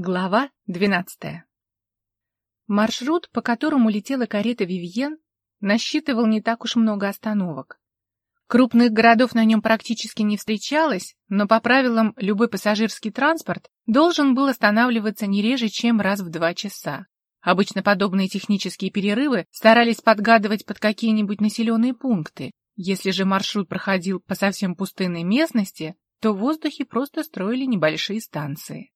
Глава 12. Маршрут, по которому летела карета Вивьен, насчитывал не так уж много остановок. Крупных городов на нем практически не встречалось, но по правилам любой пассажирский транспорт должен был останавливаться не реже, чем раз в два часа. Обычно подобные технические перерывы старались подгадывать под какие-нибудь населенные пункты. Если же маршрут проходил по совсем пустынной местности, то в воздухе просто строили небольшие станции.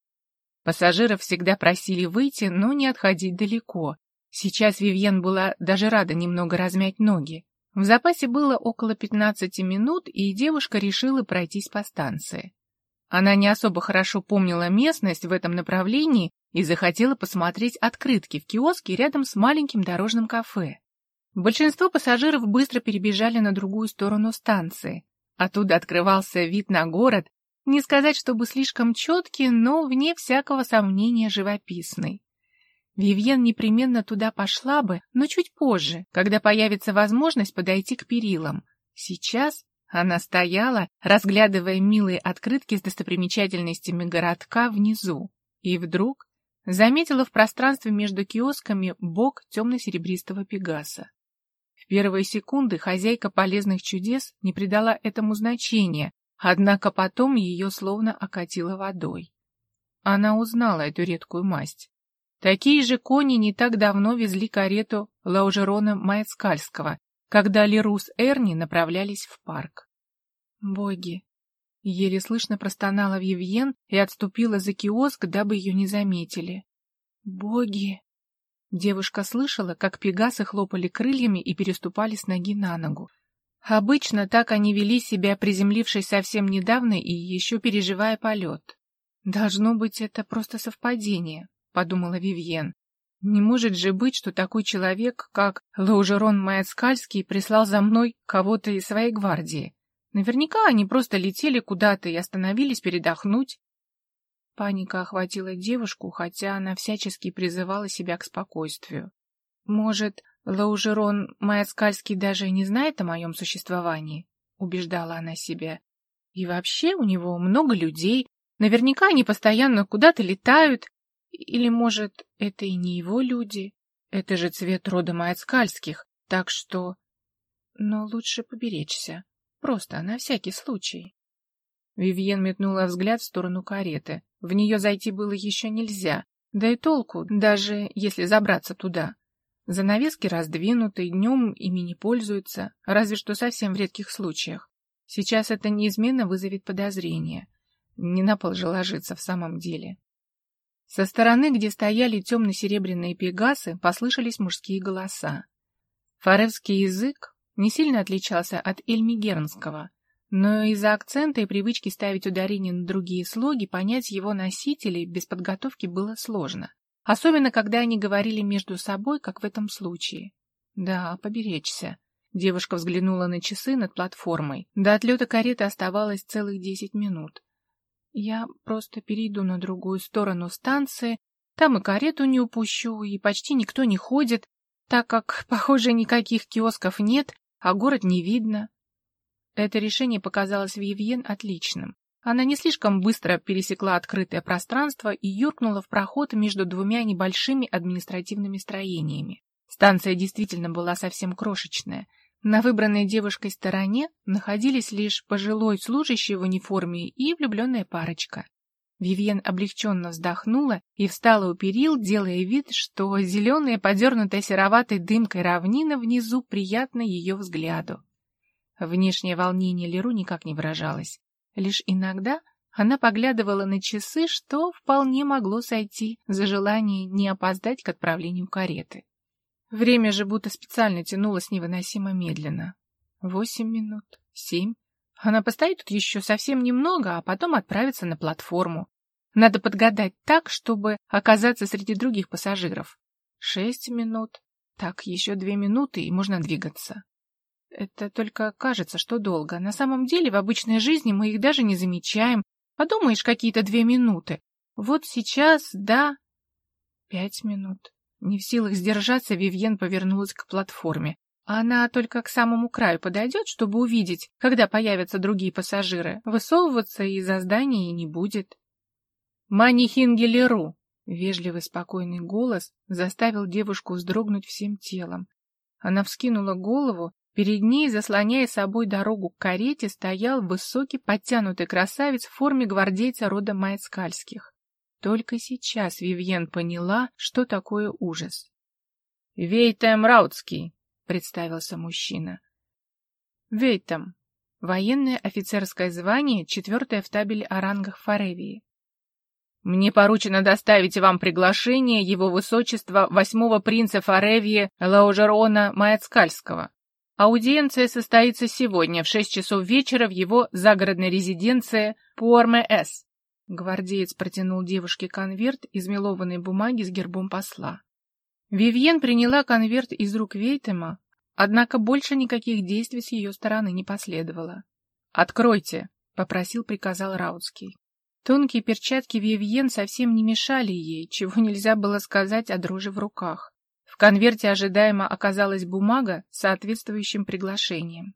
Пассажиров всегда просили выйти, но не отходить далеко. Сейчас Вивьен была даже рада немного размять ноги. В запасе было около 15 минут, и девушка решила пройтись по станции. Она не особо хорошо помнила местность в этом направлении и захотела посмотреть открытки в киоске рядом с маленьким дорожным кафе. Большинство пассажиров быстро перебежали на другую сторону станции. Оттуда открывался вид на город, не сказать, чтобы слишком четкий, но, вне всякого сомнения, живописный. Вивьен непременно туда пошла бы, но чуть позже, когда появится возможность подойти к перилам. Сейчас она стояла, разглядывая милые открытки с достопримечательностями городка внизу, и вдруг заметила в пространстве между киосками бок темно-серебристого пегаса. В первые секунды хозяйка полезных чудес не придала этому значения, Однако потом ее словно окатило водой. Она узнала эту редкую масть. Такие же кони не так давно везли карету Лаужерона Маяцкальского, когда Лерус Эрни направлялись в парк. Боги! Еле слышно простонала Вивьен и отступила за киоск, дабы ее не заметили. Боги! Девушка слышала, как пегасы хлопали крыльями и переступали с ноги на ногу. Обычно так они вели себя, приземлившись совсем недавно и еще переживая полет. «Должно быть, это просто совпадение», — подумала Вивьен. «Не может же быть, что такой человек, как Лаужерон Маяцкальский, прислал за мной кого-то из своей гвардии. Наверняка они просто летели куда-то и остановились передохнуть». Паника охватила девушку, хотя она всячески призывала себя к спокойствию. «Может, Лаужерон Маяцкальский даже не знает о моем существовании, убеждала она себя. И вообще у него много людей, наверняка они постоянно куда-то летают. Или, может, это и не его люди? Это же цвет рода Маяцкальских, так что... Но лучше поберечься, просто на всякий случай. Вивьен метнула взгляд в сторону кареты. В нее зайти было еще нельзя, да и толку, даже если забраться туда. Занавески раздвинуты, днем ими не пользуются, разве что совсем в редких случаях. Сейчас это неизменно вызовет подозрение. Не на пол же ложиться в самом деле. Со стороны, где стояли темно-серебряные пегасы, послышались мужские голоса. Фаревский язык не сильно отличался от эльмигернского, но из-за акцента и привычки ставить ударение на другие слоги понять его носителей без подготовки было сложно. Особенно, когда они говорили между собой, как в этом случае. Да, поберечься. Девушка взглянула на часы над платформой. До отлета кареты оставалось целых десять минут. Я просто перейду на другую сторону станции, там и карету не упущу, и почти никто не ходит, так как, похоже, никаких киосков нет, а город не видно. Это решение показалось Вивьен отличным. Она не слишком быстро пересекла открытое пространство и юркнула в проход между двумя небольшими административными строениями. Станция действительно была совсем крошечная. На выбранной девушкой стороне находились лишь пожилой служащий в униформе и влюбленная парочка. Вивьен облегченно вздохнула и встала у перил, делая вид, что зеленая, подернутая сероватой дымкой равнина внизу приятна ее взгляду. Внешнее волнение Леру никак не выражалось. Лишь иногда она поглядывала на часы, что вполне могло сойти за желание не опоздать к отправлению кареты. Время же будто специально тянулось невыносимо медленно. Восемь минут, семь. Она постоит тут еще совсем немного, а потом отправится на платформу. Надо подгадать так, чтобы оказаться среди других пассажиров. Шесть минут. Так, еще две минуты, и можно двигаться. Это только кажется, что долго. На самом деле, в обычной жизни мы их даже не замечаем. Подумаешь, какие-то две минуты. Вот сейчас, да... Пять минут. Не в силах сдержаться, Вивьен повернулась к платформе. Она только к самому краю подойдет, чтобы увидеть, когда появятся другие пассажиры. Высовываться из-за здания не будет. «Манихингелеру!» Вежливый спокойный голос заставил девушку вздрогнуть всем телом. Она вскинула голову, перед ней, заслоняя собой дорогу к карете, стоял высокий подтянутый красавец в форме гвардейца рода Майцкальских. Только сейчас Вивьен поняла, что такое ужас. — Вейтем Раутский, — представился мужчина. — Вейтем. Военное офицерское звание, четвертое в табеле о рангах Фаревии. Мне поручено доставить вам приглашение его высочества восьмого принца Фаревии Лаужерона Маяцкальского. Аудиенция состоится сегодня в шесть часов вечера в его загородной резиденции Пуарме-С. Гвардеец протянул девушке конверт из мелованной бумаги с гербом посла. Вивьен приняла конверт из рук Вейтема, однако больше никаких действий с ее стороны не последовало. «Откройте!» — попросил, приказал Раутский. Тонкие перчатки Вивьен совсем не мешали ей, чего нельзя было сказать о дрожи в руках. В конверте ожидаемо оказалась бумага с соответствующим приглашением.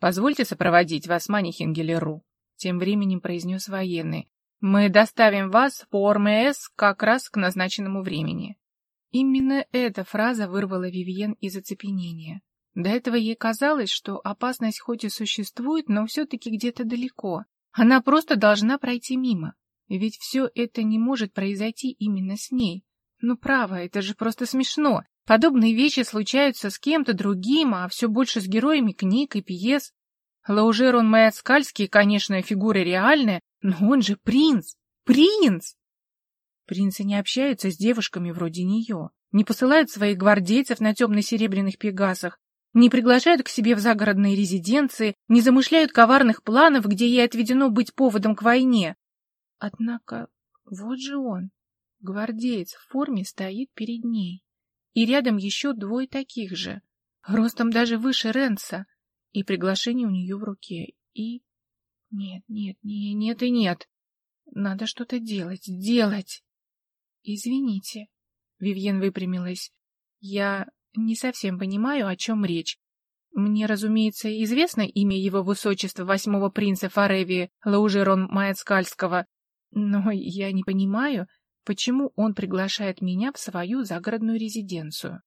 «Позвольте сопроводить вас, Манихингелеру», — тем временем произнес военный. «Мы доставим вас по ОРМС как раз к назначенному времени». Именно эта фраза вырвала Вивьен из оцепенения. До этого ей казалось, что опасность хоть и существует, но все-таки где-то далеко. Она просто должна пройти мимо. Ведь все это не может произойти именно с ней. Ну, право, это же просто смешно. Подобные вещи случаются с кем-то другим, а все больше с героями книг и пьес. Лаужерон Маяцкальский, конечно, фигура реальная, но он же принц! Принц! Принцы не общаются с девушками вроде нее, не посылают своих гвардейцев на темно-серебряных пегасах, не приглашают к себе в загородные резиденции, не замышляют коварных планов, где ей отведено быть поводом к войне. Однако вот же он, гвардеец в форме, стоит перед ней. И рядом еще двое таких же, ростом даже выше Ренса, и приглашение у нее в руке. И... Нет, нет, нет, нет и нет. Надо что-то делать, делать. Извините. Вивьен выпрямилась. Я не совсем понимаю, о чем речь. Мне, разумеется, известно имя его высочества восьмого принца Фаревии Лаужерон Маяцкальского, но я не понимаю, почему он приглашает меня в свою загородную резиденцию.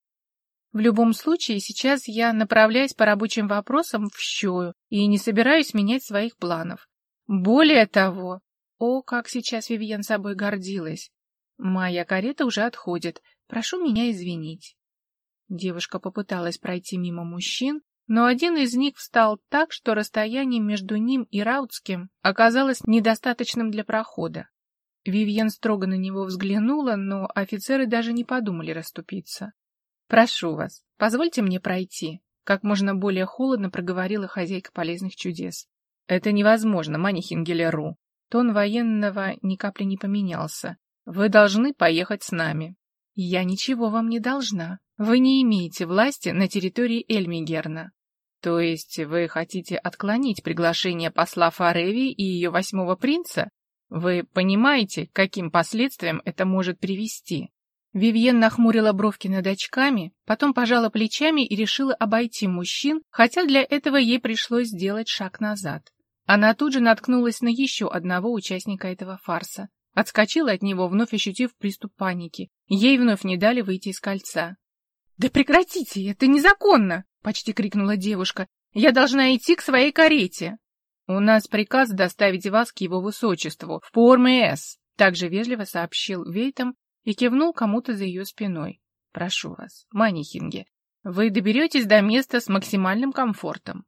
В любом случае, сейчас я направляюсь по рабочим вопросам в Щою и не собираюсь менять своих планов. Более того, о, как сейчас Вивьен собой гордилась. Моя карета уже отходит, прошу меня извинить. Девушка попыталась пройти мимо мужчин, но один из них встал так, что расстояние между ним и Раутским оказалось недостаточным для прохода. Вивьен строго на него взглянула, но офицеры даже не подумали расступиться. «Прошу вас, позвольте мне пройти», — как можно более холодно проговорила хозяйка полезных чудес. «Это невозможно, Манихингелеру». Тон военного ни капли не поменялся. «Вы должны поехать с нами». «Я ничего вам не должна», вы не имеете власти на территории Эльмигерна. То есть вы хотите отклонить приглашение посла Фареви и ее восьмого принца? Вы понимаете, каким последствиям это может привести? Вивьен нахмурила бровки над очками, потом пожала плечами и решила обойти мужчин, хотя для этого ей пришлось сделать шаг назад. Она тут же наткнулась на еще одного участника этого фарса. Отскочила от него, вновь ощутив приступ паники. Ей вновь не дали выйти из кольца. «Да прекратите, это незаконно!» — почти крикнула девушка. «Я должна идти к своей карете!» «У нас приказ доставить вас к его высочеству, в Пуорме-С», — также вежливо сообщил Вейтам и кивнул кому-то за ее спиной. «Прошу вас, Манихинге, вы доберетесь до места с максимальным комфортом».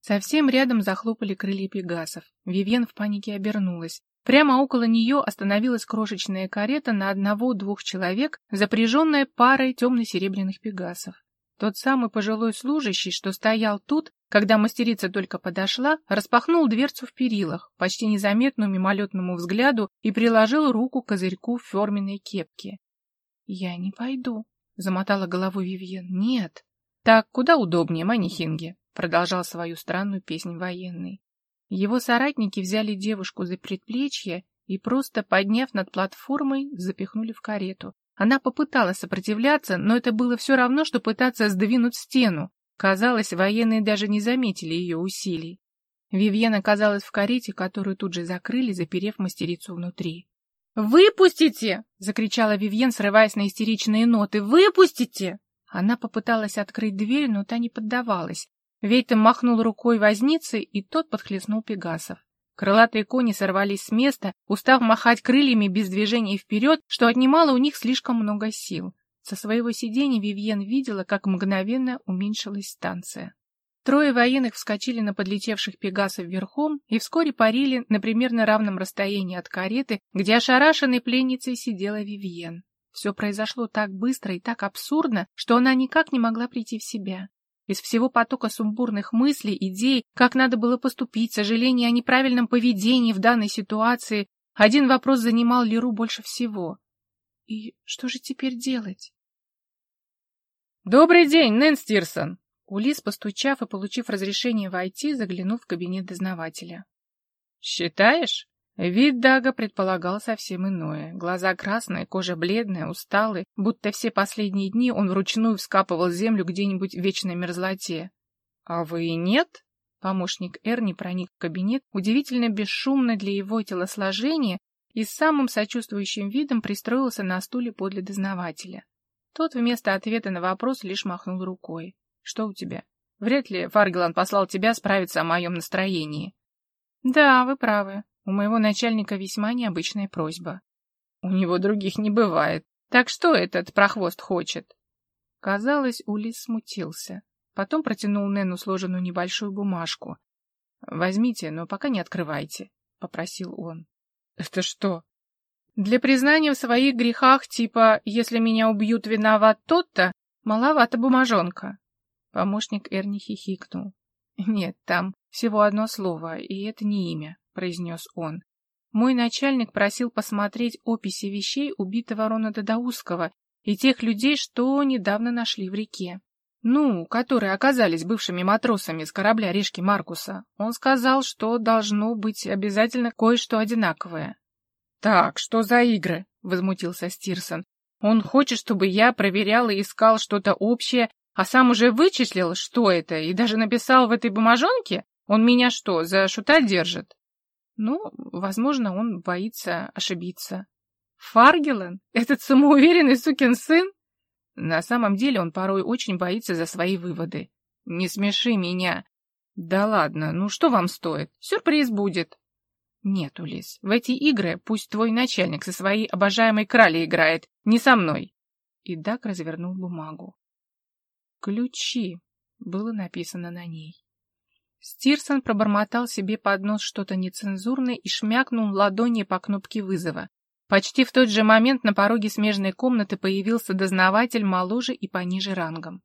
Совсем рядом захлопали крылья пегасов. Вивьен в панике обернулась. Прямо около нее остановилась крошечная карета на одного-двух человек, запряженная парой темно-серебряных пегасов. Тот самый пожилой служащий, что стоял тут, когда мастерица только подошла, распахнул дверцу в перилах, почти незаметную мимолетному взгляду, и приложил руку к козырьку в ферменной кепке. — Я не пойду, — замотала головой Вивьен. — Нет. — Так, куда удобнее, Манихинге, — продолжал свою странную песнь военный. Его соратники взяли девушку за предплечье и, просто подняв над платформой, запихнули в карету. Она попыталась сопротивляться, но это было все равно, что пытаться сдвинуть стену. Казалось, военные даже не заметили ее усилий. Вивьен оказалась в карете, которую тут же закрыли, заперев мастерицу внутри. «Выпустите!» — закричала Вивьен, срываясь на истеричные ноты. «Выпустите!» Она попыталась открыть дверь, но та не поддавалась. Вейтем махнул рукой возницы, и тот подхлестнул пегасов. Крылатые кони сорвались с места, устав махать крыльями без движения вперед, что отнимало у них слишком много сил. Со своего сиденья Вивьен видела, как мгновенно уменьшилась станция. Трое военных вскочили на подлетевших пегасов верхом и вскоре парили на примерно равном расстоянии от кареты, где ошарашенной пленницей сидела Вивьен. Все произошло так быстро и так абсурдно, что она никак не могла прийти в себя. Из всего потока сумбурных мыслей, идей, как надо было поступить, сожалений о неправильном поведении в данной ситуации, один вопрос занимал Леру больше всего. И что же теперь делать? «Добрый день, Нэн Стирсон!» Улис, постучав и получив разрешение войти, заглянул в кабинет дознавателя. «Считаешь?» Вид Дага предполагал совсем иное. Глаза красные, кожа бледная, усталый, будто все последние дни он вручную вскапывал землю где-нибудь в вечной мерзлоте. — А вы и нет? Помощник Эрни проник в кабинет, удивительно бесшумно для его телосложения, и с самым сочувствующим видом пристроился на стуле подле дознавателя. Тот вместо ответа на вопрос лишь махнул рукой. — Что у тебя? Вряд ли Фаргелан послал тебя справиться о моем настроении. — Да, вы правы. У моего начальника весьма необычная просьба. У него других не бывает. Так что этот прохвост хочет? Казалось, Улис смутился. Потом протянул Нену сложенную небольшую бумажку. «Возьмите, но пока не открывайте», — попросил он. «Это что?» «Для признания в своих грехах, типа «если меня убьют, виноват тот-то», маловато бумажонка». Помощник Эрни хихикнул. «Нет, там всего одно слово, и это не имя. — произнес он. «Мой начальник просил посмотреть описи вещей убитого Рона Дадауского и тех людей, что недавно нашли в реке. Ну, которые оказались бывшими матросами с корабля Решки Маркуса. Он сказал, что должно быть обязательно кое-что одинаковое». «Так, что за игры?» — возмутился Стирсон. «Он хочет, чтобы я проверял и искал что-то общее, а сам уже вычислил, что это, и даже написал в этой бумажонке? Он меня что, за шута держит?» Ну, возможно, он боится ошибиться. Фаргелен? Этот самоуверенный сукин сын? На самом деле он порой очень боится за свои выводы. Не смеши меня. Да ладно, ну что вам стоит? Сюрприз будет. Нет, Улис, в эти игры пусть твой начальник со своей обожаемой крали играет, не со мной. И Дак развернул бумагу. Ключи было написано на ней. Стирсон пробормотал себе под нос что-то нецензурное и шмякнул ладони по кнопке вызова. Почти в тот же момент на пороге смежной комнаты появился дознаватель моложе и пониже рангом.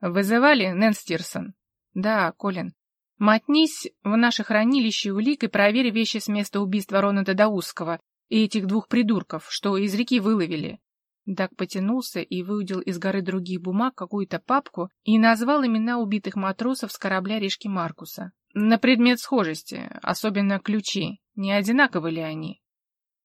«Вызывали, Нэн Стирсон?» «Да, Колин. Мотнись в наше хранилище улик и проверь вещи с места убийства Ронада Даусского и этих двух придурков, что из реки выловили. Дак потянулся и выудил из горы других бумаг какую-то папку и назвал имена убитых матросов с корабля Решки Маркуса. На предмет схожести, особенно ключи. Не одинаковы ли они?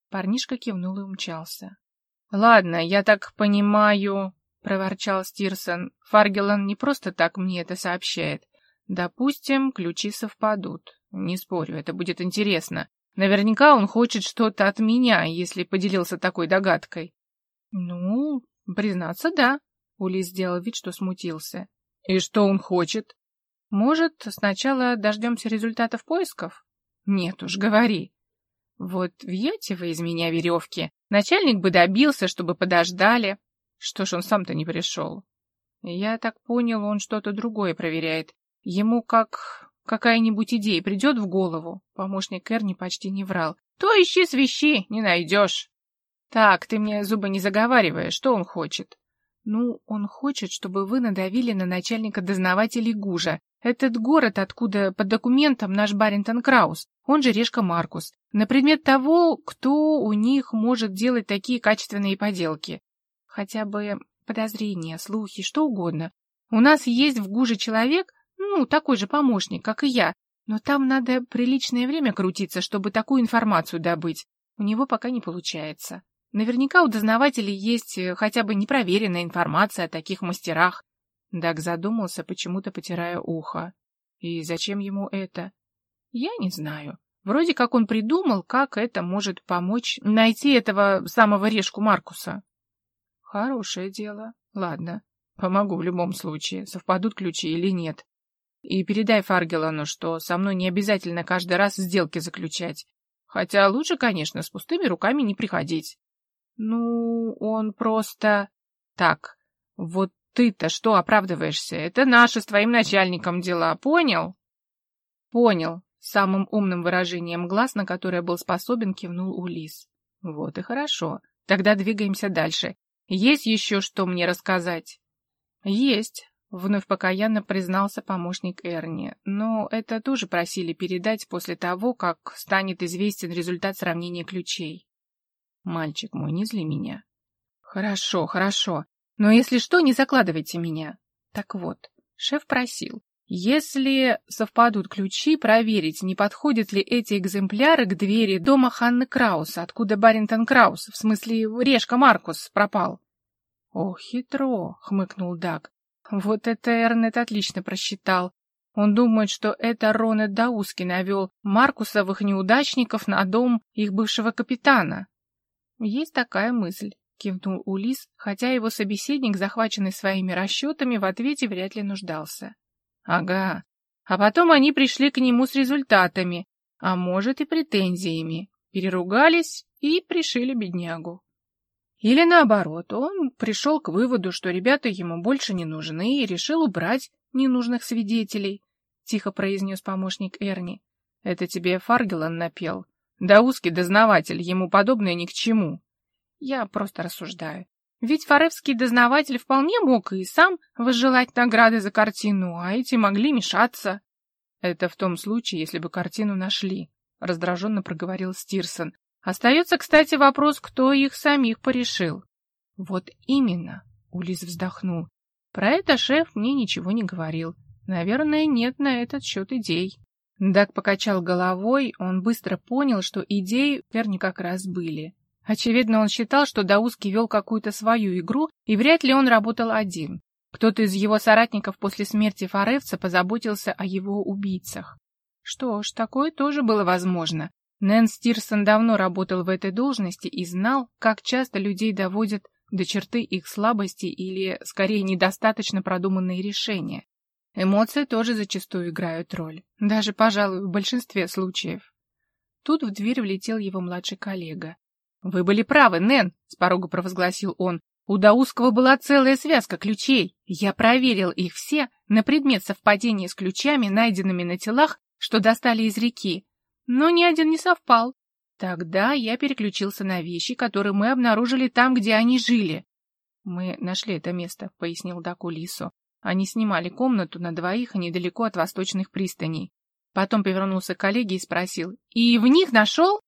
Парнишка кивнул и умчался. — Ладно, я так понимаю, — проворчал Стирсон. — Фаргелан не просто так мне это сообщает. Допустим, ключи совпадут. Не спорю, это будет интересно. Наверняка он хочет что-то от меня, если поделился такой догадкой. Ну, признаться, да. Ули сделал вид, что смутился. И что он хочет? Может, сначала дождемся результатов поисков? Нет уж, говори. Вот вьете вы из меня веревки. Начальник бы добился, чтобы подождали. Что ж он сам-то не пришел? Я так понял, он что-то другое проверяет. Ему как какая-нибудь идея придет в голову. Помощник Эрни почти не врал. То ищи свищи, не найдешь. Так, ты мне зубы не заговариваешь, что он хочет? Ну, он хочет, чтобы вы надавили на начальника дознавателей Гужа. Этот город, откуда по документам наш Баринтон Краус, он же Решка Маркус, на предмет того, кто у них может делать такие качественные поделки. Хотя бы подозрения, слухи, что угодно. У нас есть в Гуже человек, ну, такой же помощник, как и я, но там надо приличное время крутиться, чтобы такую информацию добыть. У него пока не получается. Наверняка у дознавателей есть э, хотя бы непроверенная информация о таких мастерах. Даг задумался, почему-то потирая ухо. И зачем ему это? Я не знаю. Вроде как он придумал, как это может помочь найти этого самого решку Маркуса. Хорошее дело. Ладно, помогу в любом случае, совпадут ключи или нет. И передай Фаргелану, что со мной не обязательно каждый раз сделки заключать. Хотя лучше, конечно, с пустыми руками не приходить. Ну, он просто... Так, вот ты-то что оправдываешься? Это наши с твоим начальником дела, понял? Понял. Самым умным выражением глаз, на которое был способен, кивнул Улис. Вот и хорошо. Тогда двигаемся дальше. Есть еще что мне рассказать? Есть. Вновь покаянно признался помощник Эрни, но это тоже просили передать после того, как станет известен результат сравнения ключей. Мальчик мой, не зли меня. Хорошо, хорошо, но если что, не закладывайте меня. Так вот, шеф просил, если совпадут ключи, проверить, не подходят ли эти экземпляры к двери дома Ханны Краус, откуда Баринтон Краус, в смысле Решка Маркус, пропал. — О, хитро, — хмыкнул Даг. Вот это Эрнет отлично просчитал. Он думает, что это Ронет Дауски навел Маркусовых неудачников на дом их бывшего капитана. Есть такая мысль, кивнул Улис, хотя его собеседник, захваченный своими расчетами, в ответе вряд ли нуждался. Ага. А потом они пришли к нему с результатами, а может и претензиями, переругались и пришили беднягу. Или наоборот, он пришел к выводу, что ребята ему больше не нужны и решил убрать ненужных свидетелей, — тихо произнес помощник Эрни. — Это тебе Фаргелан напел. Да узкий дознаватель, ему подобное ни к чему. Я просто рассуждаю. Ведь фаревский дознаватель вполне мог и сам возжелать награды за картину, а эти могли мешаться. — Это в том случае, если бы картину нашли, — раздраженно проговорил Стирсон, Остается, кстати, вопрос, кто их самих порешил. Вот именно, Улис вздохнул. Про это шеф мне ничего не говорил. Наверное, нет на этот счет идей. Дак покачал головой, он быстро понял, что идеи Перни как раз были. Очевидно, он считал, что Дауски вел какую-то свою игру, и вряд ли он работал один. Кто-то из его соратников после смерти Форевца позаботился о его убийцах. Что ж, такое тоже было возможно. Нэн Стирсон давно работал в этой должности и знал, как часто людей доводят до черты их слабости или, скорее, недостаточно продуманные решения. Эмоции тоже зачастую играют роль, даже, пожалуй, в большинстве случаев. Тут в дверь влетел его младший коллега. «Вы были правы, Нэн!» — с порога провозгласил он. «У Дауского была целая связка ключей. Я проверил их все на предмет совпадения с ключами, найденными на телах, что достали из реки но ни один не совпал. Тогда я переключился на вещи, которые мы обнаружили там, где они жили. Мы нашли это место, пояснил Даку Лису. Они снимали комнату на двоих недалеко от восточных пристаней. Потом повернулся к коллеге и спросил. «И в них нашел?»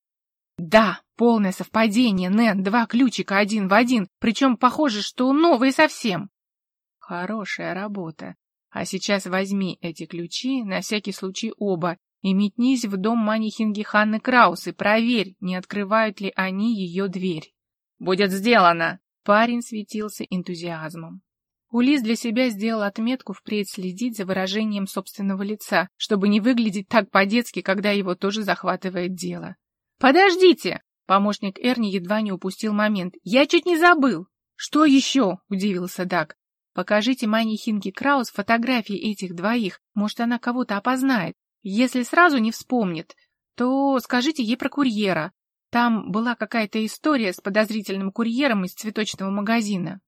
«Да, полное совпадение, Нэн, два ключика один в один, причем похоже, что новые совсем». «Хорошая работа. А сейчас возьми эти ключи, на всякий случай оба, и метнись в дом манихинги Ханны Краус и проверь, не открывают ли они ее дверь. «Будет сделано!» Парень светился энтузиазмом. Улис для себя сделал отметку впредь следить за выражением собственного лица, чтобы не выглядеть так по-детски, когда его тоже захватывает дело. «Подождите!» Помощник Эрни едва не упустил момент. «Я чуть не забыл!» «Что еще?» — удивился Даг. «Покажите Мани Хинки Краус фотографии этих двоих. Может, она кого-то опознает. Если сразу не вспомнит, то скажите ей про курьера. Там была какая-то история с подозрительным курьером из цветочного магазина.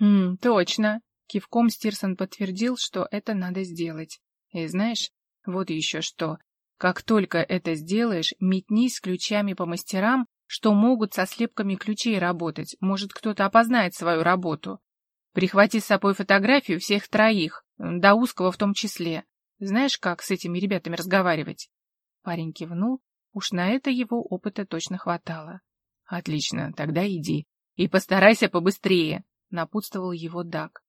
«Хм, точно!» Кивком Стирсон подтвердил, что это надо сделать. И знаешь, вот еще что. Как только это сделаешь, метнись ключами по мастерам, что могут со слепками ключей работать. Может, кто-то опознает свою работу. Прихвати с собой фотографию всех троих, до узкого в том числе. Знаешь, как с этими ребятами разговаривать?» Парень кивнул. Уж на это его опыта точно хватало. «Отлично, тогда иди. И постарайся побыстрее», — напутствовал его Дак.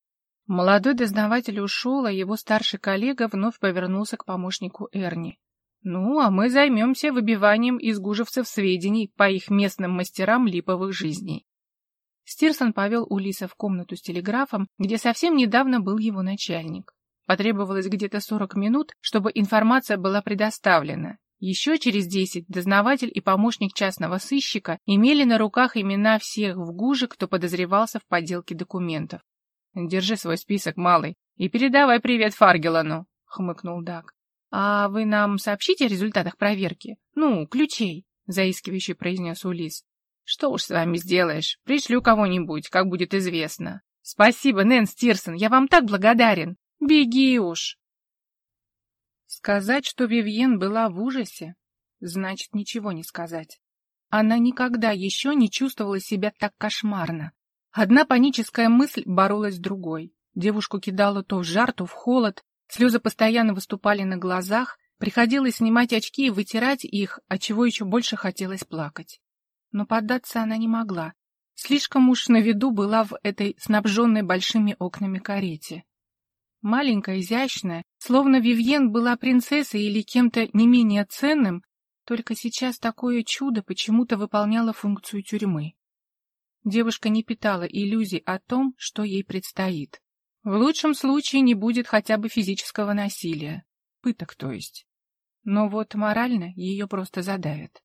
Молодой дознаватель ушел, а его старший коллега вновь повернулся к помощнику Эрни. «Ну, а мы займемся выбиванием из гужевцев сведений по их местным мастерам липовых жизней». Стирсон повел Улиса в комнату с телеграфом, где совсем недавно был его начальник. Потребовалось где-то 40 минут, чтобы информация была предоставлена. Еще через десять дознаватель и помощник частного сыщика имели на руках имена всех в ГУЖе, кто подозревался в подделке документов. «Держи свой список, малый, и передавай привет Фаргелану», — хмыкнул Дак. «А вы нам сообщите о результатах проверки? Ну, ключей», — заискивающе произнес Улис. «Что уж с вами сделаешь? Пришлю кого-нибудь, как будет известно». «Спасибо, Нэнс Тирсон, я вам так благодарен. Беги уж!» Сказать, что Вивьен была в ужасе, значит ничего не сказать. Она никогда еще не чувствовала себя так кошмарно. Одна паническая мысль боролась с другой. Девушку кидала то в жар, то в холод, слезы постоянно выступали на глазах, приходилось снимать очки и вытирать их, отчего еще больше хотелось плакать. Но поддаться она не могла. Слишком уж на виду была в этой снабженной большими окнами карете. Маленькая, изящная, словно Вивьен была принцессой или кем-то не менее ценным, только сейчас такое чудо почему-то выполняло функцию тюрьмы. Девушка не питала иллюзий о том, что ей предстоит. В лучшем случае не будет хотя бы физического насилия. Пыток, то есть. Но вот морально ее просто задавят.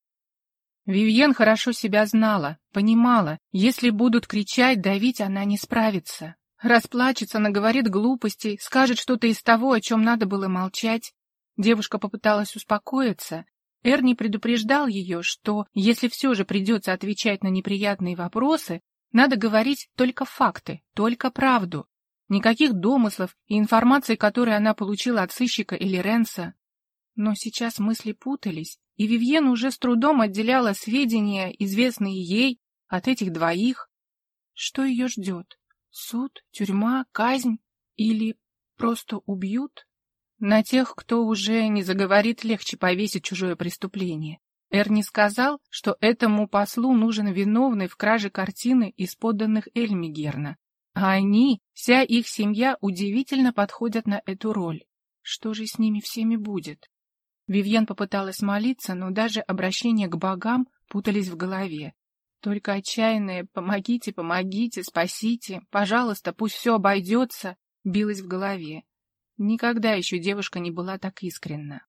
Вивьен хорошо себя знала, понимала, если будут кричать, давить, она не справится. Расплачется, наговорит глупостей, скажет что-то из того, о чем надо было молчать. Девушка попыталась успокоиться. Эрни предупреждал ее, что если все же придется отвечать на неприятные вопросы, надо говорить только факты, только правду. Никаких домыслов и информации, которую она получила от сыщика или Ренса. Но сейчас мысли путались, и Вивьен уже с трудом отделяла сведения, известные ей, от этих двоих. Что ее ждет? Суд, тюрьма, казнь или просто убьют? На тех, кто уже не заговорит, легче повесить чужое преступление. Эрни сказал, что этому послу нужен виновный в краже картины из подданных Эльмигерна, а они, вся их семья, удивительно подходят на эту роль. Что же с ними всеми будет? Вивьен попыталась молиться, но даже обращения к богам путались в голове. Только отчаянное «помогите, помогите, спасите, пожалуйста, пусть все обойдется» билось в голове. Никогда еще девушка не была так искренна.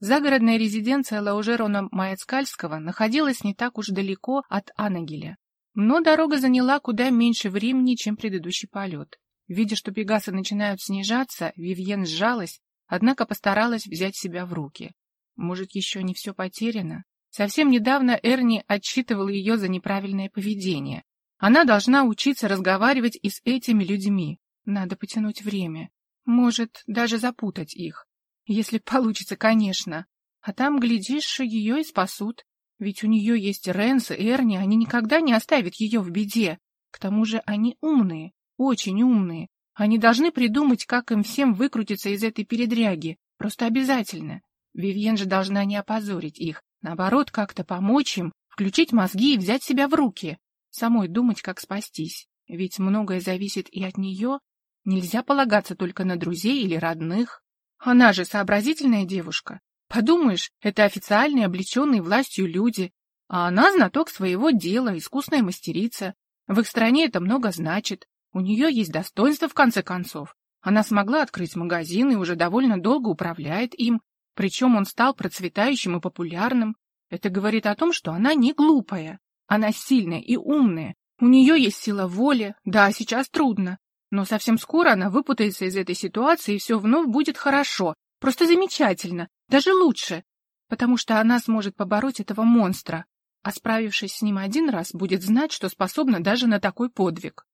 Загородная резиденция Лаужерона Маяцкальского находилась не так уж далеко от Анагеля, но дорога заняла куда меньше времени, чем предыдущий полет. Видя, что пегасы начинают снижаться, Вивьен сжалась, однако постаралась взять себя в руки. Может, еще не все потеряно? Совсем недавно Эрни отчитывал ее за неправильное поведение. Она должна учиться разговаривать и с этими людьми. Надо потянуть время. Может, даже запутать их. Если получится, конечно. А там, глядишь, ее и спасут. Ведь у нее есть Ренс и Эрни, они никогда не оставят ее в беде. К тому же они умные, очень умные. Они должны придумать, как им всем выкрутиться из этой передряги. Просто обязательно. Вивьен же должна не опозорить их, Наоборот, как-то помочь им, включить мозги и взять себя в руки. Самой думать, как спастись. Ведь многое зависит и от нее. Нельзя полагаться только на друзей или родных. Она же сообразительная девушка. Подумаешь, это официальные, облеченные властью люди. А она знаток своего дела, искусная мастерица. В их стране это много значит. У нее есть достоинство, в конце концов. Она смогла открыть магазин и уже довольно долго управляет им, причем он стал процветающим и популярным. Это говорит о том, что она не глупая. Она сильная и умная. У нее есть сила воли. Да, сейчас трудно. Но совсем скоро она выпутается из этой ситуации, и все вновь будет хорошо. Просто замечательно. Даже лучше. Потому что она сможет побороть этого монстра. А справившись с ним один раз, будет знать, что способна даже на такой подвиг.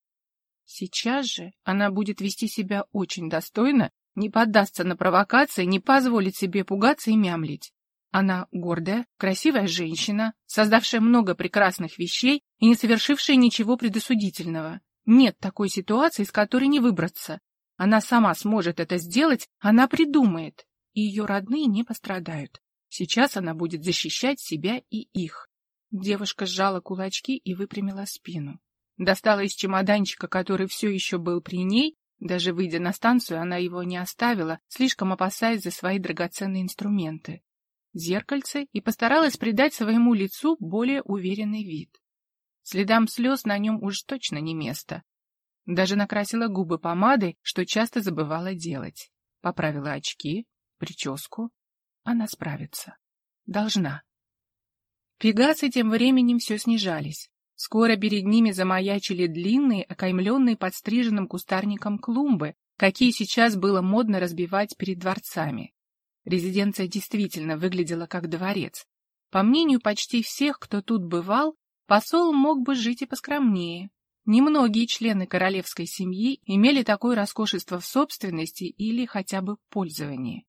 Сейчас же она будет вести себя очень достойно не поддастся на провокации, не позволит себе пугаться и мямлить. Она гордая, красивая женщина, создавшая много прекрасных вещей и не совершившая ничего предосудительного. Нет такой ситуации, из которой не выбраться. Она сама сможет это сделать, она придумает, и ее родные не пострадают. Сейчас она будет защищать себя и их. Девушка сжала кулачки и выпрямила спину. Достала из чемоданчика, который все еще был при ней, даже выйдя на станцию, она его не оставила, слишком опасаясь за свои драгоценные инструменты. Зеркальце и постаралась придать своему лицу более уверенный вид. Следам слез на нем уж точно не место. Даже накрасила губы помадой, что часто забывала делать. Поправила очки, прическу. Она справится. Должна. Пегасы тем временем все снижались. Скоро перед ними замаячили длинные, окаймленные подстриженным кустарником клумбы, какие сейчас было модно разбивать перед дворцами. Резиденция действительно выглядела как дворец. По мнению почти всех, кто тут бывал, посол мог бы жить и поскромнее. Немногие члены королевской семьи имели такое роскошество в собственности или хотя бы пользовании.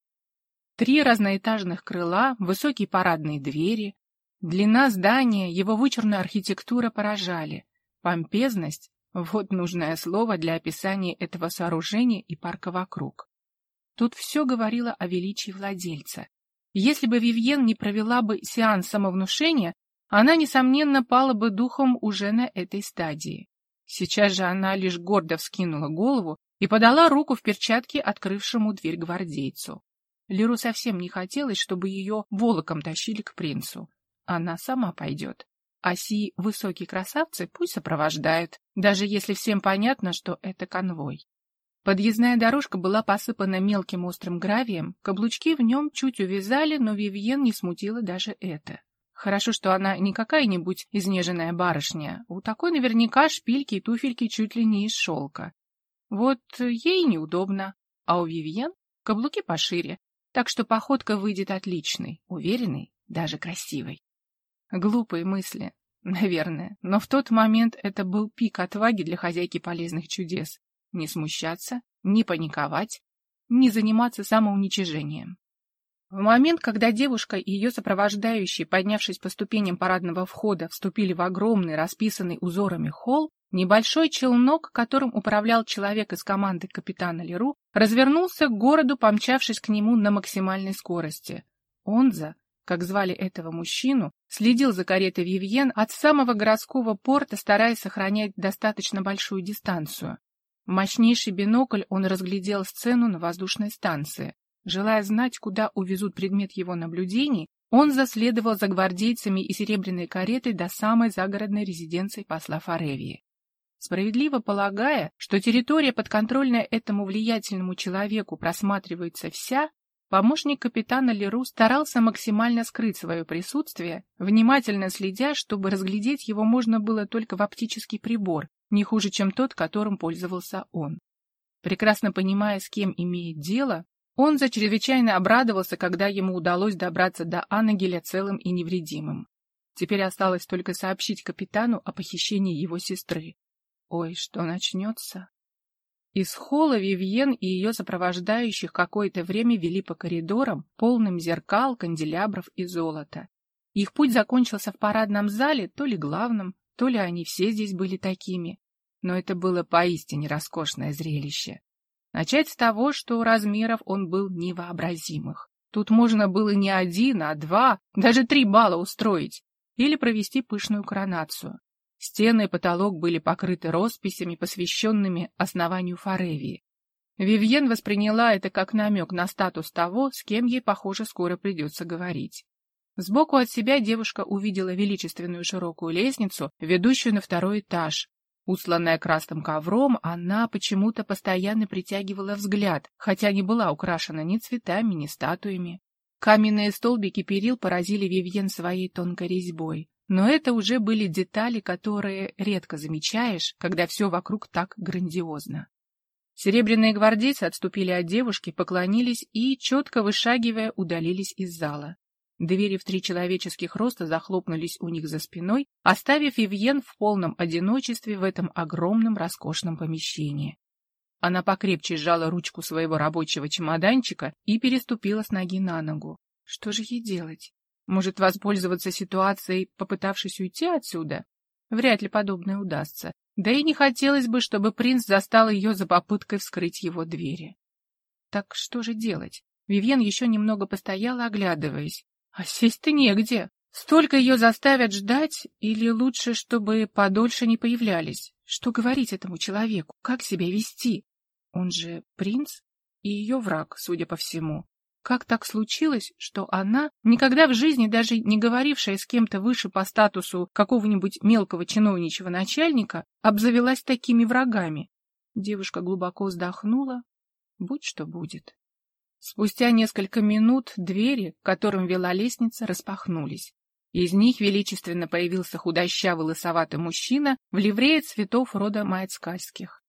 Три разноэтажных крыла, высокие парадные двери, длина здания, его вычурная архитектура поражали. Помпезность вот нужное слово для описания этого сооружения и парка вокруг. Тут все говорило о величии владельца. Если бы Вивьен не провела бы сеанс самовнушения, она, несомненно, пала бы духом уже на этой стадии. Сейчас же она лишь гордо вскинула голову и подала руку в перчатке открывшему дверь гвардейцу. Леру совсем не хотелось, чтобы ее волоком тащили к принцу. Она сама пойдет. А сии высокие красавцы пусть сопровождают, даже если всем понятно, что это конвой. Подъездная дорожка была посыпана мелким острым гравием, каблучки в нем чуть увязали, но Вивьен не смутило даже это. Хорошо, что она не какая-нибудь изнеженная барышня, у такой наверняка шпильки и туфельки чуть ли не из шелка. Вот ей неудобно, а у Вивьен каблуки пошире, так что походка выйдет отличной, уверенной, даже красивой. Глупые мысли, наверное, но в тот момент это был пик отваги для хозяйки полезных чудес. Не смущаться, не паниковать, не заниматься самоуничижением. В момент, когда девушка и ее сопровождающие, поднявшись по ступеням парадного входа, вступили в огромный, расписанный узорами холл, небольшой челнок, которым управлял человек из команды капитана Леру, развернулся к городу, помчавшись к нему на максимальной скорости. Онза как звали этого мужчину, следил за каретой Вивьен от самого городского порта, стараясь сохранять достаточно большую дистанцию. Мощнейший бинокль он разглядел сцену на воздушной станции. Желая знать, куда увезут предмет его наблюдений, он заследовал за гвардейцами и серебряной каретой до самой загородной резиденции посла Фаревии. Справедливо полагая, что территория, подконтрольная этому влиятельному человеку, просматривается вся, Помощник капитана Леру старался максимально скрыть свое присутствие, внимательно следя, чтобы разглядеть его можно было только в оптический прибор, не хуже, чем тот, которым пользовался он. Прекрасно понимая, с кем имеет дело, он за чрезвычайно обрадовался, когда ему удалось добраться до Анагеля целым и невредимым. Теперь осталось только сообщить капитану о похищении его сестры. Ой, что начнется? Из холла Вивьен и ее сопровождающих какое-то время вели по коридорам, полным зеркал, канделябров и золота. Их путь закончился в парадном зале, то ли главном, то ли они все здесь были такими. Но это было поистине роскошное зрелище. Начать с того, что у размеров он был невообразимых. Тут можно было не один, а два, даже три балла устроить или провести пышную коронацию. Стены и потолок были покрыты росписями, посвященными основанию Форевии. Вивьен восприняла это как намек на статус того, с кем ей, похоже, скоро придется говорить. Сбоку от себя девушка увидела величественную широкую лестницу, ведущую на второй этаж. Усланная красным ковром, она почему-то постоянно притягивала взгляд, хотя не была украшена ни цветами, ни статуями. Каменные столбики перил поразили Вивьен своей тонкой резьбой. Но это уже были детали, которые редко замечаешь, когда все вокруг так грандиозно. Серебряные гвардейцы отступили от девушки, поклонились и, четко вышагивая, удалились из зала. Двери в три человеческих роста захлопнулись у них за спиной, оставив Ивьен в полном одиночестве в этом огромном роскошном помещении. Она покрепче сжала ручку своего рабочего чемоданчика и переступила с ноги на ногу. Что же ей делать? Может воспользоваться ситуацией, попытавшись уйти отсюда? Вряд ли подобное удастся. Да и не хотелось бы, чтобы принц застал ее за попыткой вскрыть его двери. Так что же делать? Вивьен еще немного постояла, оглядываясь. А сесть-то негде. Столько ее заставят ждать, или лучше, чтобы подольше не появлялись? Что говорить этому человеку? Как себя вести? Он же принц и ее враг, судя по всему. Как так случилось, что она, никогда в жизни даже не говорившая с кем-то выше по статусу какого-нибудь мелкого чиновничьего начальника, обзавелась такими врагами? Девушка глубоко вздохнула. Будь что будет. Спустя несколько минут двери, к которым вела лестница, распахнулись. Из них величественно появился худощавый лысоватый мужчина в ливрее цветов рода Маяцкальских.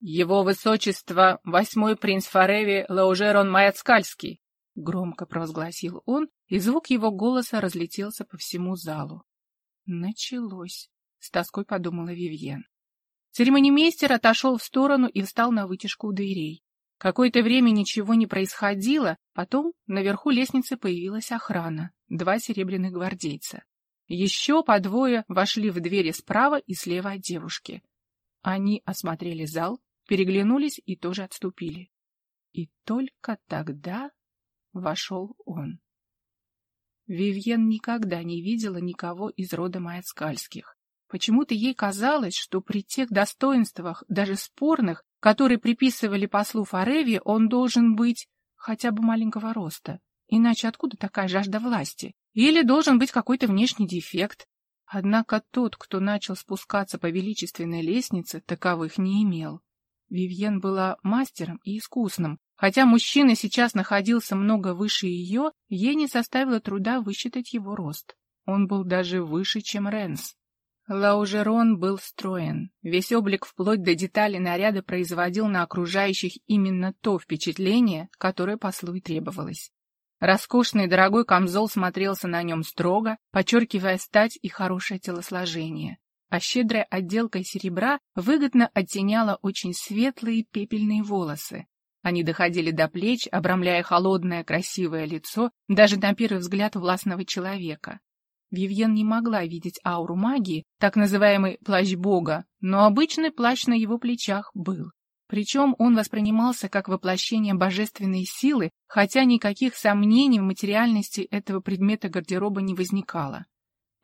«Его высочество, восьмой принц Фареви Лаужерон Маяцкальский!» — громко провозгласил он, и звук его голоса разлетелся по всему залу. «Началось», — с тоской подумала Вивьен. Церемонимейстер отошел в сторону и встал на вытяжку у дверей. Какое-то время ничего не происходило, потом наверху лестницы появилась охрана, два серебряных гвардейца. Еще по двое вошли в двери справа и слева от девушки. Они осмотрели зал, переглянулись и тоже отступили. И только тогда вошел он. Вивьен никогда не видела никого из рода Маяцкальских. Почему-то ей казалось, что при тех достоинствах, даже спорных, которые приписывали послу Фареви, он должен быть хотя бы маленького роста. Иначе откуда такая жажда власти? Или должен быть какой-то внешний дефект? Однако тот, кто начал спускаться по величественной лестнице, таковых не имел. Вивьен была мастером и искусным. Хотя мужчина сейчас находился много выше ее, ей не составило труда высчитать его рост. Он был даже выше, чем Ренс. Лаужерон был строен. Весь облик вплоть до деталей наряда производил на окружающих именно то впечатление, которое послу и требовалось. Роскошный дорогой камзол смотрелся на нем строго, подчеркивая стать и хорошее телосложение. А щедрая отделка серебра выгодно оттеняла очень светлые пепельные волосы. Они доходили до плеч, обрамляя холодное красивое лицо, даже на первый взгляд властного человека. Вивьен не могла видеть ауру магии, так называемый плащ бога, но обычный плащ на его плечах был. Причем он воспринимался как воплощение божественной силы, хотя никаких сомнений в материальности этого предмета гардероба не возникало.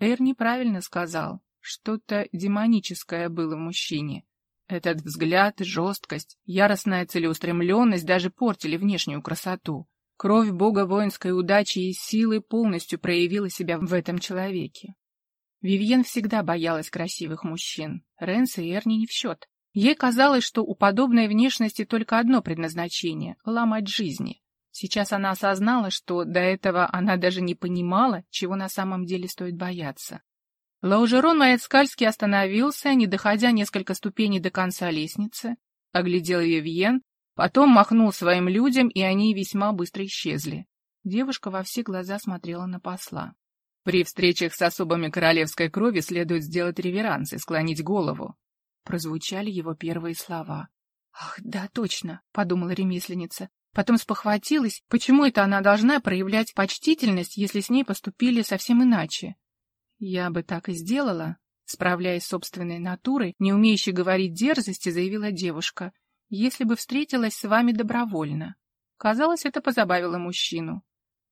Эр неправильно сказал, что-то демоническое было в мужчине. Этот взгляд, жесткость, яростная целеустремленность даже портили внешнюю красоту. Кровь бога воинской удачи и силы полностью проявила себя в этом человеке. Вивьен всегда боялась красивых мужчин. Ренс и Эрни не в счет. Ей казалось, что у подобной внешности только одно предназначение — ломать жизни. Сейчас она осознала, что до этого она даже не понимала, чего на самом деле стоит бояться. Лаужерон Маяцкальский остановился, не доходя несколько ступеней до конца лестницы, оглядел Вивьен Потом махнул своим людям, и они весьма быстро исчезли. Девушка во все глаза смотрела на посла. При встречах с особами королевской крови следует сделать реверанс и склонить голову. Прозвучали его первые слова. «Ах, да, точно», — подумала ремесленница. Потом спохватилась, почему это она должна проявлять почтительность, если с ней поступили совсем иначе. «Я бы так и сделала», — справляясь с собственной натурой, не умеющей говорить дерзости, заявила девушка если бы встретилась с вами добровольно. Казалось, это позабавило мужчину.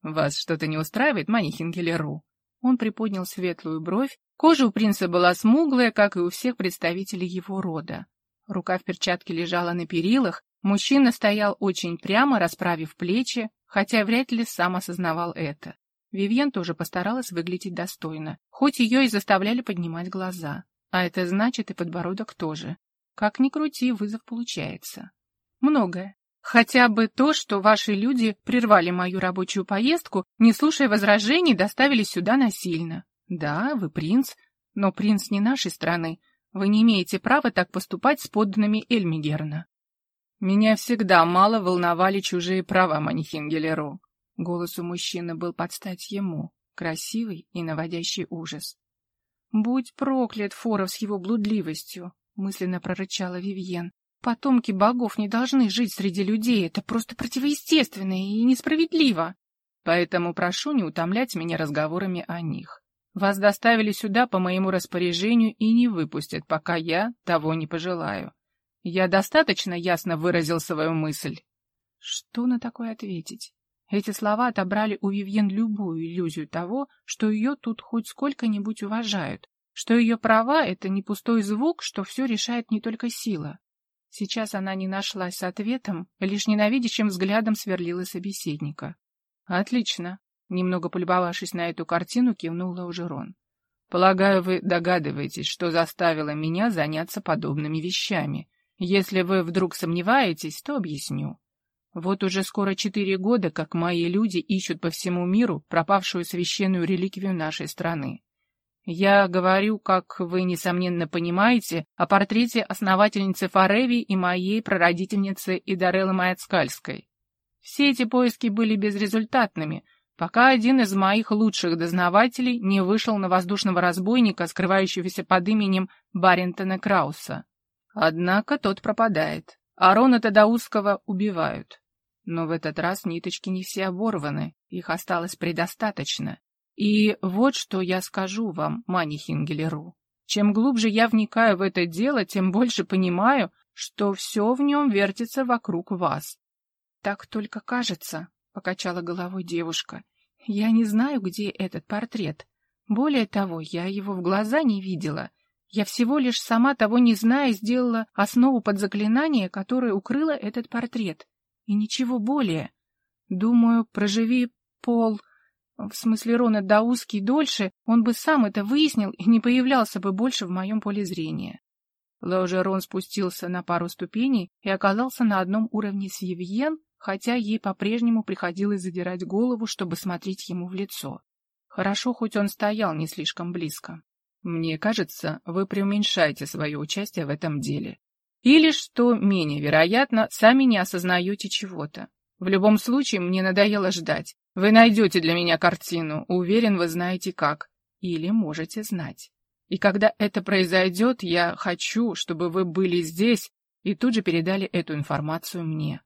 «Вас что-то не устраивает, Манихингелеру?» Он приподнял светлую бровь. Кожа у принца была смуглая, как и у всех представителей его рода. Рука в перчатке лежала на перилах, мужчина стоял очень прямо, расправив плечи, хотя вряд ли сам осознавал это. Вивьен тоже постаралась выглядеть достойно, хоть ее и заставляли поднимать глаза. А это значит и подбородок тоже. Как ни крути, вызов получается. Многое. Хотя бы то, что ваши люди прервали мою рабочую поездку, не слушая возражений, доставили сюда насильно. Да, вы принц, но принц не нашей страны. Вы не имеете права так поступать с подданными Эльмигерна. Меня всегда мало волновали чужие права, Манихингелеру. Голос у мужчины был под стать ему, красивый и наводящий ужас. Будь проклят Форов с его блудливостью мысленно прорычала Вивьен. Потомки богов не должны жить среди людей, это просто противоестественно и несправедливо. Поэтому прошу не утомлять меня разговорами о них. Вас доставили сюда по моему распоряжению и не выпустят, пока я того не пожелаю. Я достаточно ясно выразил свою мысль. Что на такое ответить? Эти слова отобрали у Вивьен любую иллюзию того, что ее тут хоть сколько-нибудь уважают, что ее права — это не пустой звук, что все решает не только сила. Сейчас она не нашлась с ответом, лишь ненавидящим взглядом сверлила собеседника. «Отлично», — немного полюбовавшись на эту картину, кивнул Лаужерон. «Полагаю, вы догадываетесь, что заставило меня заняться подобными вещами. Если вы вдруг сомневаетесь, то объясню. Вот уже скоро четыре года, как мои люди ищут по всему миру пропавшую священную реликвию нашей страны. Я говорю, как вы, несомненно, понимаете, о портрете основательницы Фареви и моей прародительницы Идареллы Маяцкальской. Все эти поиски были безрезультатными, пока один из моих лучших дознавателей не вышел на воздушного разбойника, скрывающегося под именем Барентона Крауса. Однако тот пропадает. Арона Тадауского убивают. Но в этот раз ниточки не все оборваны, их осталось предостаточно. И вот что я скажу вам, Мани Хингелеру. Чем глубже я вникаю в это дело, тем больше понимаю, что все в нем вертится вокруг вас. Так только кажется, — покачала головой девушка. Я не знаю, где этот портрет. Более того, я его в глаза не видела. Я всего лишь сама того не зная сделала основу под заклинание, которое укрыло этот портрет. И ничего более. Думаю, проживи Пол, в смысле Рона Даузский дольше, он бы сам это выяснил и не появлялся бы больше в моем поле зрения. Рон спустился на пару ступеней и оказался на одном уровне с Евьен, хотя ей по-прежнему приходилось задирать голову, чтобы смотреть ему в лицо. Хорошо, хоть он стоял не слишком близко. Мне кажется, вы преуменьшаете свое участие в этом деле. Или, что менее вероятно, сами не осознаете чего-то. В любом случае, мне надоело ждать. Вы найдете для меня картину, уверен, вы знаете как. Или можете знать. И когда это произойдет, я хочу, чтобы вы были здесь и тут же передали эту информацию мне.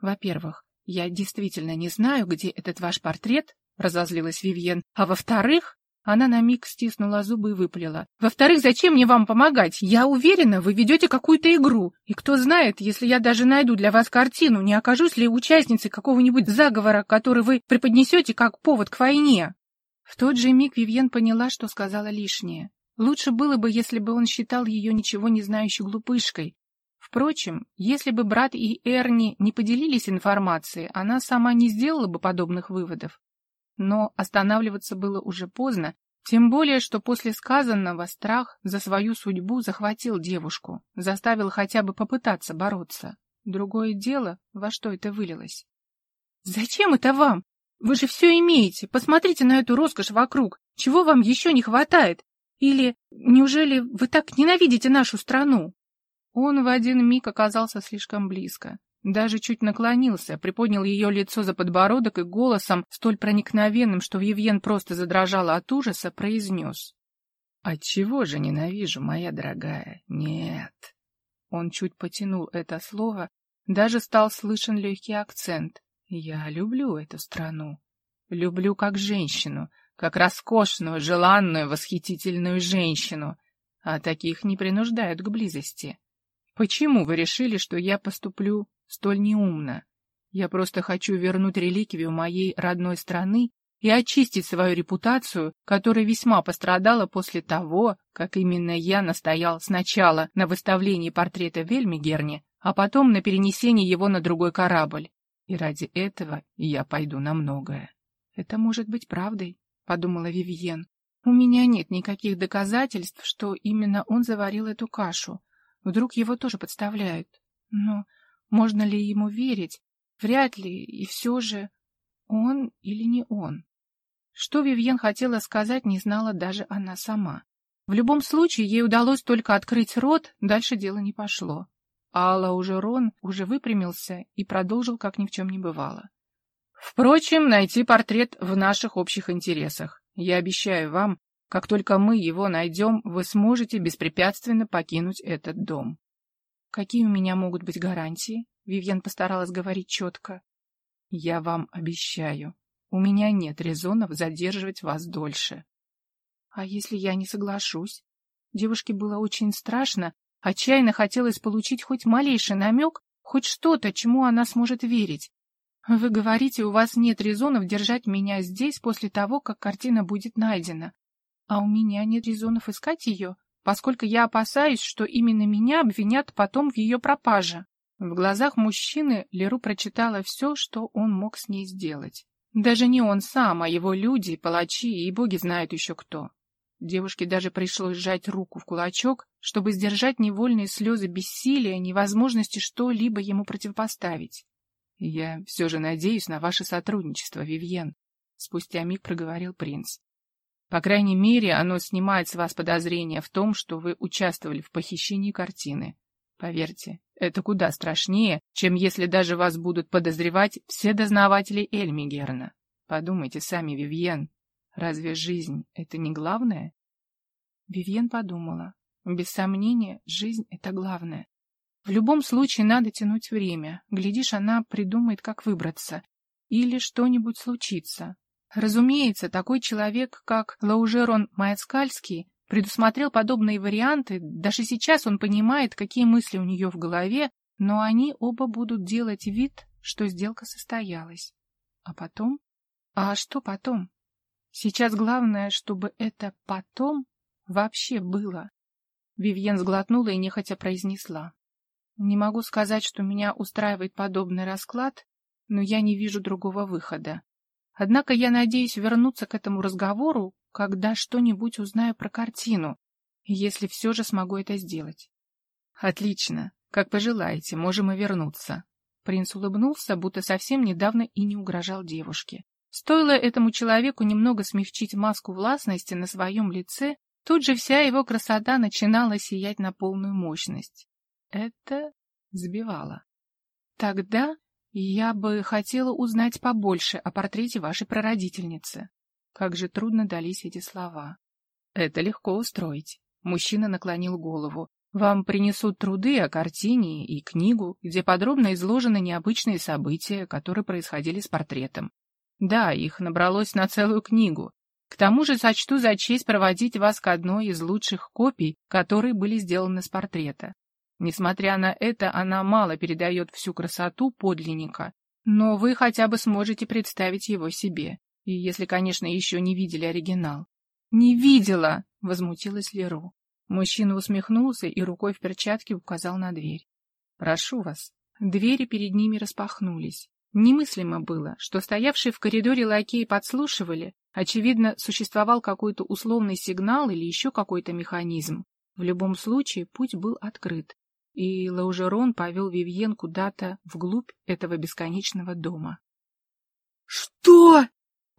Во-первых, я действительно не знаю, где этот ваш портрет, разозлилась Вивьен, а во-вторых, она на миг стиснула зубы и выпалила. «Во-вторых, зачем мне вам помогать? Я уверена, вы ведете какую-то игру. И кто знает, если я даже найду для вас картину, не окажусь ли участницей какого-нибудь заговора, который вы преподнесете как повод к войне?» В тот же миг Вивьен поняла, что сказала лишнее. Лучше было бы, если бы он считал ее ничего не знающей глупышкой. Впрочем, если бы брат и Эрни не поделились информацией, она сама не сделала бы подобных выводов. Но останавливаться было уже поздно, тем более, что после сказанного страх за свою судьбу захватил девушку, заставил хотя бы попытаться бороться. Другое дело, во что это вылилось. «Зачем это вам? Вы же все имеете. Посмотрите на эту роскошь вокруг. Чего вам еще не хватает? Или неужели вы так ненавидите нашу страну?» Он в один миг оказался слишком близко. Даже чуть наклонился, приподнял ее лицо за подбородок и голосом, столь проникновенным, что Вивьен просто задрожала от ужаса, произнес. «Отчего же ненавижу, моя дорогая? Нет». Он чуть потянул это слово, даже стал слышен легкий акцент. «Я люблю эту страну. Люблю как женщину, как роскошную, желанную, восхитительную женщину. А таких не принуждают к близости. Почему вы решили, что я поступлю столь неумно. Я просто хочу вернуть реликвию моей родной страны и очистить свою репутацию, которая весьма пострадала после того, как именно я настоял сначала на выставлении портрета Вельмигерни, а потом на перенесении его на другой корабль. И ради этого я пойду на многое. Это может быть правдой, подумала Вивьен. У меня нет никаких доказательств, что именно он заварил эту кашу. Вдруг его тоже подставляют. Но можно ли ему верить? Вряд ли, и все же он или не он. Что Вивьен хотела сказать, не знала даже она сама. В любом случае, ей удалось только открыть рот, дальше дело не пошло. А Алла уже Рон уже выпрямился и продолжил, как ни в чем не бывало. Впрочем, найти портрет в наших общих интересах. Я обещаю вам, как только мы его найдем, вы сможете беспрепятственно покинуть этот дом. Какие у меня могут быть гарантии? Вивьен постаралась говорить четко. Я вам обещаю, у меня нет резонов задерживать вас дольше. А если я не соглашусь? Девушке было очень страшно, отчаянно хотелось получить хоть малейший намек, хоть что-то, чему она сможет верить. Вы говорите, у вас нет резонов держать меня здесь после того, как картина будет найдена. А у меня нет резонов искать ее, поскольку я опасаюсь, что именно меня обвинят потом в ее пропаже. В глазах мужчины Леру прочитала все, что он мог с ней сделать. Даже не он сам, а его люди, палачи и боги знают еще кто. Девушке даже пришлось сжать руку в кулачок, чтобы сдержать невольные слезы бессилия, невозможности что-либо ему противопоставить. Я все же надеюсь на ваше сотрудничество, Вивьен, спустя миг проговорил принц. По крайней мере, оно снимает с вас подозрения в том, что вы участвовали в похищении картины. Поверьте, это куда страшнее, чем если даже вас будут подозревать все дознаватели Эльмигерна. Подумайте сами, Вивьен, разве жизнь — это не главное? Вивьен подумала. Без сомнения, жизнь — это главное. В любом случае надо тянуть время. Глядишь, она придумает, как выбраться. Или что-нибудь случится. Разумеется, такой человек, как Лаужерон Маяцкальский, предусмотрел подобные варианты. Даже сейчас он понимает, какие мысли у нее в голове, но они оба будут делать вид, что сделка состоялась. А потом? А что потом? Сейчас главное, чтобы это «потом» вообще было. Вивьен сглотнула и нехотя произнесла. Не могу сказать, что меня устраивает подобный расклад, но я не вижу другого выхода. Однако я надеюсь вернуться к этому разговору, когда что-нибудь узнаю про картину, если все же смогу это сделать. Отлично. Как пожелаете, можем и вернуться. Принц улыбнулся, будто совсем недавно и не угрожал девушке. Стоило этому человеку немного смягчить маску властности на своем лице, тут же вся его красота начинала сиять на полную мощность. Это сбивало. Тогда я бы хотела узнать побольше о портрете вашей прародительницы. Как же трудно дались эти слова. Это легко устроить. Мужчина наклонил голову. Вам принесут труды о картине и книгу, где подробно изложены необычные события, которые происходили с портретом. Да, их набралось на целую книгу. К тому же сочту за честь проводить вас к одной из лучших копий, которые были сделаны с портрета. Несмотря на это, она мало передает всю красоту подлинника, но вы хотя бы сможете представить его себе, и если, конечно, еще не видели оригинал. «Не видела!» — возмутилась Леру. Мужчина усмехнулся и рукой в перчатке указал на дверь. «Прошу вас». Двери перед ними распахнулись. Немыслимо было, что стоявшие в коридоре лакеи подслушивали. Очевидно, существовал какой-то условный сигнал или еще какой-то механизм. В любом случае, путь был открыт и Лаужерон повел Вивьен куда-то вглубь этого бесконечного дома. «Что?»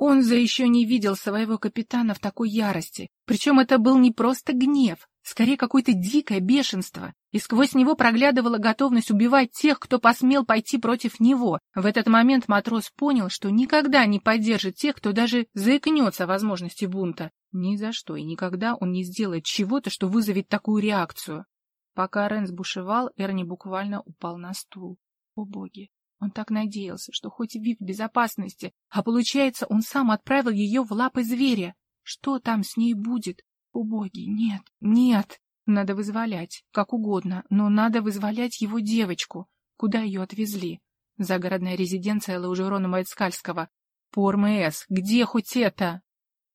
Он за еще не видел своего капитана в такой ярости. Причем это был не просто гнев, скорее какое-то дикое бешенство, и сквозь него проглядывала готовность убивать тех, кто посмел пойти против него. В этот момент матрос понял, что никогда не поддержит тех, кто даже заикнется о возможности бунта. Ни за что и никогда он не сделает чего-то, что вызовет такую реакцию. Пока Ренс бушевал, Эрни буквально упал на стул. О боги! Он так надеялся, что хоть Вив в безопасности, а получается, он сам отправил ее в лапы зверя. Что там с ней будет? О боги, нет, нет! Надо вызволять, как угодно, но надо вызволять его девочку. Куда ее отвезли? Загородная резиденция Лаужерона Майцкальского. Пормэс, где хоть это?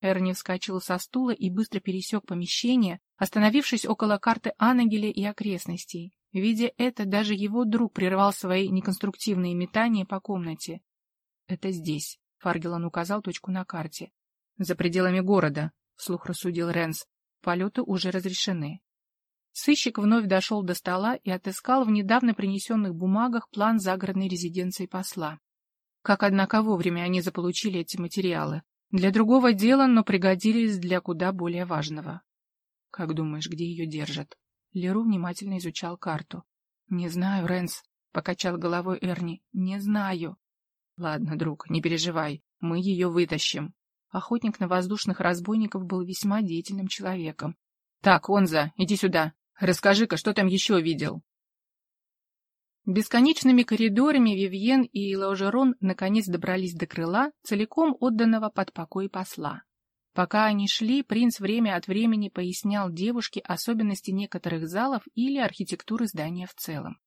Эрни вскочил со стула и быстро пересек помещение, остановившись около карты Анагеля и окрестностей. Видя это, даже его друг прервал свои неконструктивные метания по комнате. — Это здесь, — Фаргелан указал точку на карте. — За пределами города, — вслух рассудил Ренс. Полеты уже разрешены. Сыщик вновь дошел до стола и отыскал в недавно принесенных бумагах план загородной резиденции посла. Как, однако, вовремя они заполучили эти материалы. Для другого дела, но пригодились для куда более важного. Как думаешь, где ее держат? Леру внимательно изучал карту. Не знаю, Рэнс, покачал головой Эрни. Не знаю. Ладно, друг, не переживай, мы ее вытащим. Охотник на воздушных разбойников был весьма деятельным человеком. Так, Онза, иди сюда. Расскажи-ка, что там еще видел? Бесконечными коридорами Вивьен и Лаужерон наконец добрались до крыла, целиком отданного под покой посла. Пока они шли, принц время от времени пояснял девушке особенности некоторых залов или архитектуры здания в целом.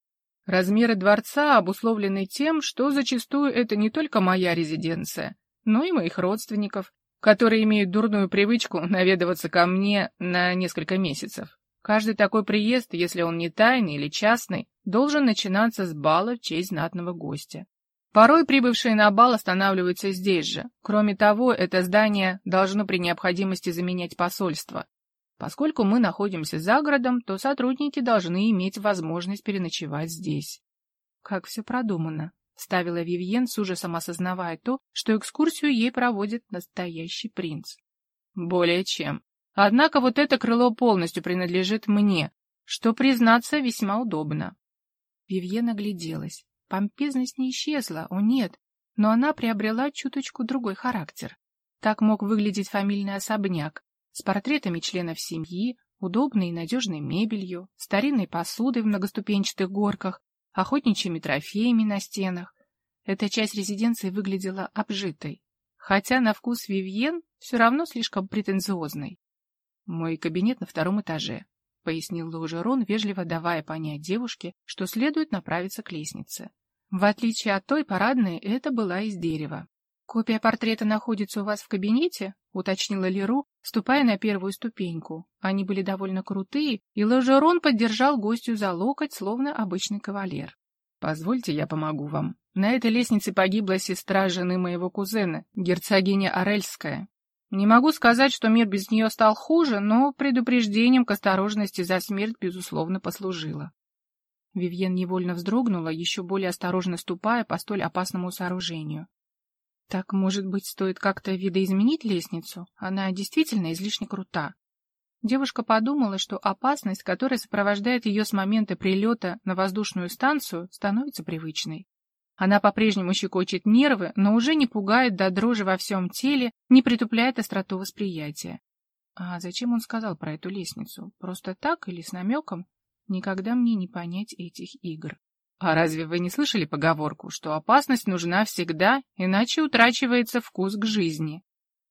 Размеры дворца обусловлены тем, что зачастую это не только моя резиденция, но и моих родственников, которые имеют дурную привычку наведываться ко мне на несколько месяцев. Каждый такой приезд, если он не тайный или частный, должен начинаться с бала в честь знатного гостя. Порой прибывшие на бал останавливаются здесь же. Кроме того, это здание должно при необходимости заменять посольство. Поскольку мы находимся за городом, то сотрудники должны иметь возможность переночевать здесь. Как все продумано. ставила Вивьен, с ужасом осознавая то, что экскурсию ей проводит настоящий принц. Более чем. Однако вот это крыло полностью принадлежит мне, что, признаться, весьма удобно. Вивьен огляделась. Помпезность не исчезла, о нет, но она приобрела чуточку другой характер. Так мог выглядеть фамильный особняк, с портретами членов семьи, удобной и надежной мебелью, старинной посудой в многоступенчатых горках, охотничьими трофеями на стенах. Эта часть резиденции выглядела обжитой, хотя на вкус Вивьен все равно слишком претенциозной. «Мой кабинет на втором этаже», — пояснил Лаужерон, вежливо давая понять девушке, что следует направиться к лестнице. В отличие от той парадной, это была из дерева. «Копия портрета находится у вас в кабинете?» — уточнила Леру, ступая на первую ступеньку. Они были довольно крутые, и Ложерон поддержал гостью за локоть, словно обычный кавалер. «Позвольте, я помогу вам. На этой лестнице погибла сестра жены моего кузена, герцогиня Орельская. Не могу сказать, что мир без нее стал хуже, но предупреждением к осторожности за смерть, безусловно, послужило». Вивьен невольно вздрогнула, еще более осторожно ступая по столь опасному сооружению. Так, может быть, стоит как-то видоизменить лестницу? Она действительно излишне крута. Девушка подумала, что опасность, которая сопровождает ее с момента прилета на воздушную станцию, становится привычной. Она по-прежнему щекочет нервы, но уже не пугает до дрожи во всем теле, не притупляет остроту восприятия. А зачем он сказал про эту лестницу? Просто так или с намеком? Никогда мне не понять этих игр. А разве вы не слышали поговорку, что опасность нужна всегда, иначе утрачивается вкус к жизни?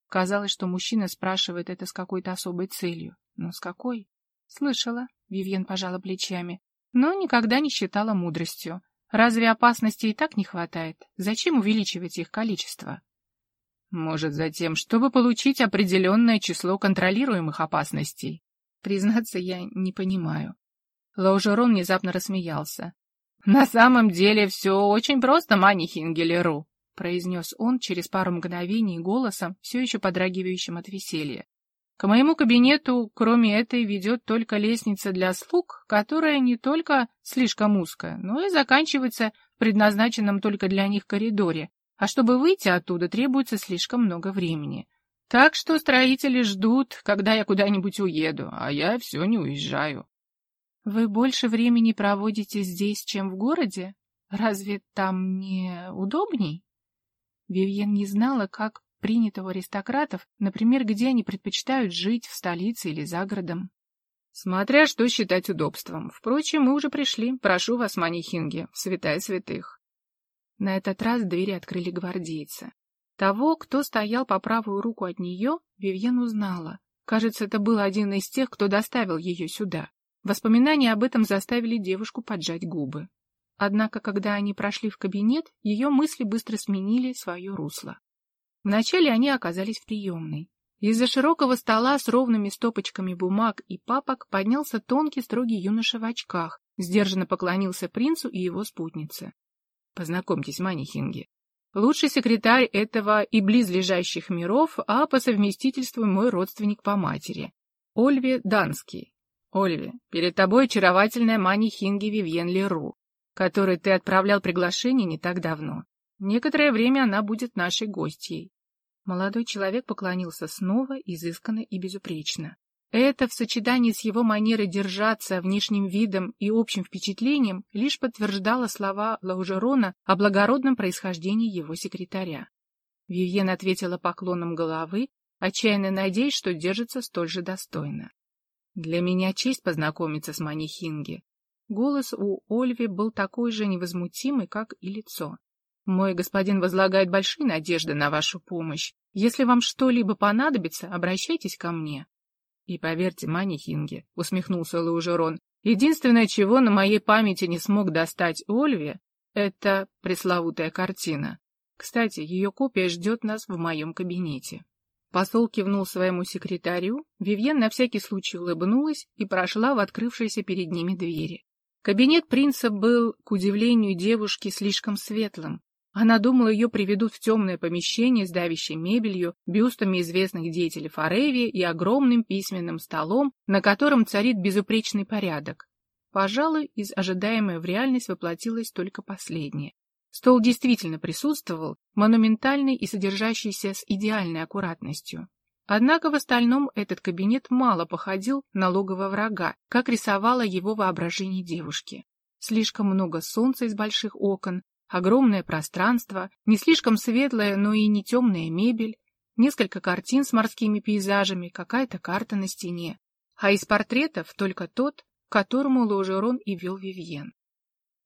Казалось, что мужчина спрашивает это с какой-то особой целью. Но с какой? Слышала, Вивьен пожала плечами, но никогда не считала мудростью. Разве опасности и так не хватает? Зачем увеличивать их количество? Может, за тем, чтобы получить определенное число контролируемых опасностей? Признаться, я не понимаю. Лаужерон внезапно рассмеялся. «На самом деле все очень просто, Мани Хингелеру», — произнес он через пару мгновений голосом, все еще подрагивающим от веселья. «К моему кабинету, кроме этой, ведет только лестница для слуг, которая не только слишком узкая, но и заканчивается в предназначенном только для них коридоре, а чтобы выйти оттуда, требуется слишком много времени. Так что строители ждут, когда я куда-нибудь уеду, а я все не уезжаю. Вы больше времени проводите здесь, чем в городе? Разве там не удобней? Вивьен не знала, как принято у аристократов, например, где они предпочитают жить, в столице или за городом. Смотря что считать удобством. Впрочем, мы уже пришли. Прошу вас, Манихинги, святая святых. На этот раз двери открыли гвардейцы. Того, кто стоял по правую руку от нее, Вивьен узнала. Кажется, это был один из тех, кто доставил ее сюда. Воспоминания об этом заставили девушку поджать губы. Однако, когда они прошли в кабинет, ее мысли быстро сменили свое русло. Вначале они оказались в приемной. Из-за широкого стола с ровными стопочками бумаг и папок поднялся тонкий строгий юноша в очках, сдержанно поклонился принцу и его спутнице. Познакомьтесь, Манихинги. Лучший секретарь этого и близлежащих миров, а по совместительству мой родственник по матери. Ольви Данский, Оливи, перед тобой очаровательная Мани Хинги Вивьен Леру, которой ты отправлял приглашение не так давно. Некоторое время она будет нашей гостьей. Молодой человек поклонился снова, изысканно и безупречно. Это в сочетании с его манерой держаться, внешним видом и общим впечатлением лишь подтверждало слова Лаужерона о благородном происхождении его секретаря. Вивьен ответила поклоном головы, отчаянно надеясь, что держится столь же достойно. Для меня честь познакомиться с Манихинги. Голос у Ольви был такой же невозмутимый, как и лицо. Мой господин возлагает большие надежды на вашу помощь. Если вам что-либо понадобится, обращайтесь ко мне. И поверьте, Манихинге, — усмехнулся Лаужерон, — единственное, чего на моей памяти не смог достать Ольве, это пресловутая картина. Кстати, ее копия ждет нас в моем кабинете. Посол кивнул своему секретарю, Вивьен на всякий случай улыбнулась и прошла в открывшиеся перед ними двери. Кабинет принца был, к удивлению девушки, слишком светлым. Она думала, ее приведут в темное помещение с давящей мебелью, бюстами известных деятелей Форевии и огромным письменным столом, на котором царит безупречный порядок. Пожалуй, из ожидаемой в реальность воплотилось только последнее. Стол действительно присутствовал, монументальный и содержащийся с идеальной аккуратностью. Однако в остальном этот кабинет мало походил на логово врага, как рисовало его воображение девушки. Слишком много солнца из больших окон, огромное пространство, не слишком светлая, но и не темная мебель, несколько картин с морскими пейзажами, какая-то карта на стене. А из портретов только тот, к которому Ложерон и вел Вивьен.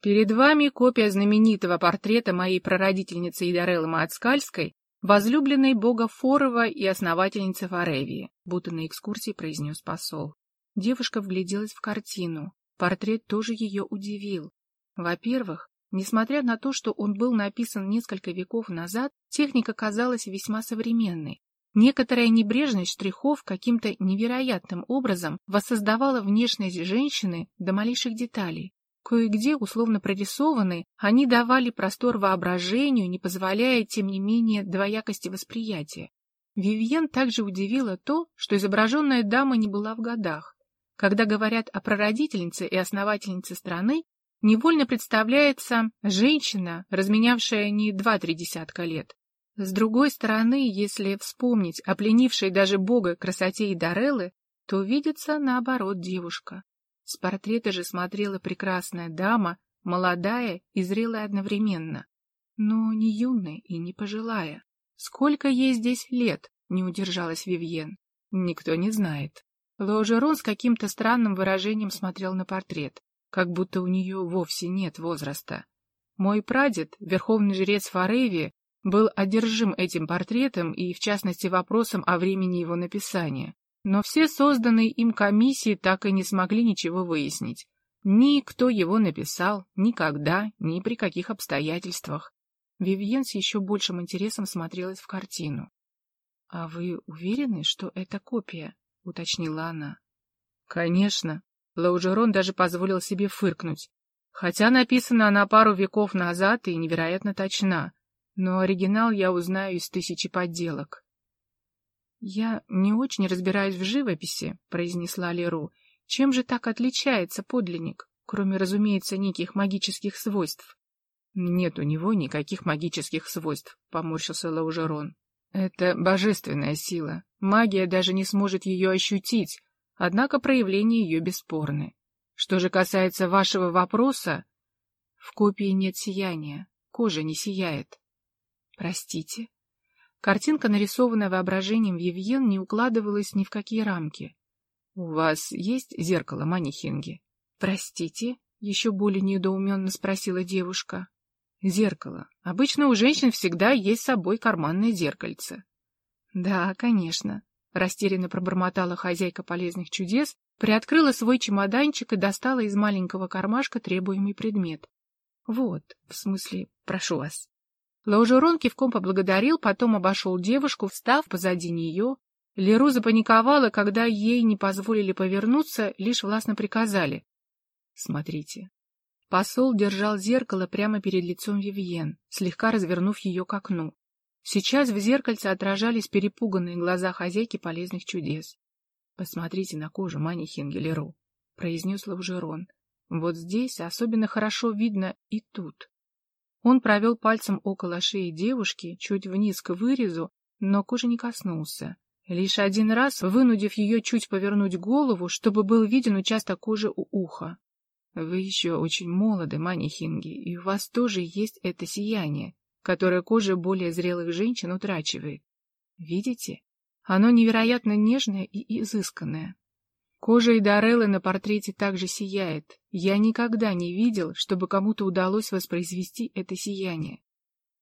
Перед вами копия знаменитого портрета моей прародительницы Идареллы Маацкальской, возлюбленной бога Форова и основательницы Форевии, будто на экскурсии произнес посол. Девушка вгляделась в картину. Портрет тоже ее удивил. Во-первых, несмотря на то, что он был написан несколько веков назад, техника казалась весьма современной. Некоторая небрежность штрихов каким-то невероятным образом воссоздавала внешность женщины до малейших деталей. Кое-где, условно прорисованы, они давали простор воображению, не позволяя, тем не менее, двоякости восприятия. Вивьен также удивило то, что изображенная дама не была в годах. Когда говорят о прародительнице и основательнице страны, невольно представляется женщина, разменявшая не два-три десятка лет. С другой стороны, если вспомнить о пленившей даже бога красоте и Дареллы, то видится, наоборот, девушка. С портрета же смотрела прекрасная дама, молодая и зрелая одновременно, но не юная и не пожилая. Сколько ей здесь лет, не удержалась Вивьен, никто не знает. Ложерон с каким-то странным выражением смотрел на портрет, как будто у нее вовсе нет возраста. Мой прадед, верховный жрец Форевии, был одержим этим портретом и, в частности, вопросом о времени его написания. Но все созданные им комиссии так и не смогли ничего выяснить. Ни кто его написал, никогда, ни при каких обстоятельствах. Вивьен с еще большим интересом смотрелась в картину. — А вы уверены, что это копия? — уточнила она. — Конечно. Лаужерон даже позволил себе фыркнуть. Хотя написана она пару веков назад и невероятно точна. Но оригинал я узнаю из тысячи подделок. «Я не очень разбираюсь в живописи», — произнесла Леру. «Чем же так отличается подлинник, кроме, разумеется, неких магических свойств?» «Нет у него никаких магических свойств», — поморщился Лаужерон. «Это божественная сила. Магия даже не сможет ее ощутить, однако проявления ее бесспорны. Что же касается вашего вопроса, в копии нет сияния, кожа не сияет». «Простите?» Картинка, нарисованная воображением Вивьен, не укладывалась ни в какие рамки. — У вас есть зеркало, Манихинги? — Простите? — еще более недоуменно спросила девушка. — Зеркало. Обычно у женщин всегда есть с собой карманное зеркальце. — Да, конечно. Растерянно пробормотала хозяйка полезных чудес, приоткрыла свой чемоданчик и достала из маленького кармашка требуемый предмет. — Вот, в смысле, прошу вас. Лаужерон кивком поблагодарил, потом обошел девушку, встав позади нее. Леру запаниковала, когда ей не позволили повернуться, лишь властно приказали. «Смотрите». Посол держал зеркало прямо перед лицом Вивьен, слегка развернув ее к окну. Сейчас в зеркальце отражались перепуганные глаза хозяйки полезных чудес. «Посмотрите на кожу Мани Хингелеру», — произнес Лаужерон. «Вот здесь особенно хорошо видно и тут». Он провел пальцем около шеи девушки, чуть вниз к вырезу, но кожи не коснулся. Лишь один раз, вынудив ее чуть повернуть голову, чтобы был виден участок кожи у уха. Вы еще очень молоды, Манихинги, и у вас тоже есть это сияние, которое кожа более зрелых женщин утрачивает. Видите? Оно невероятно нежное и изысканное. Кожа Идареллы на портрете также сияет. Я никогда не видел, чтобы кому-то удалось воспроизвести это сияние.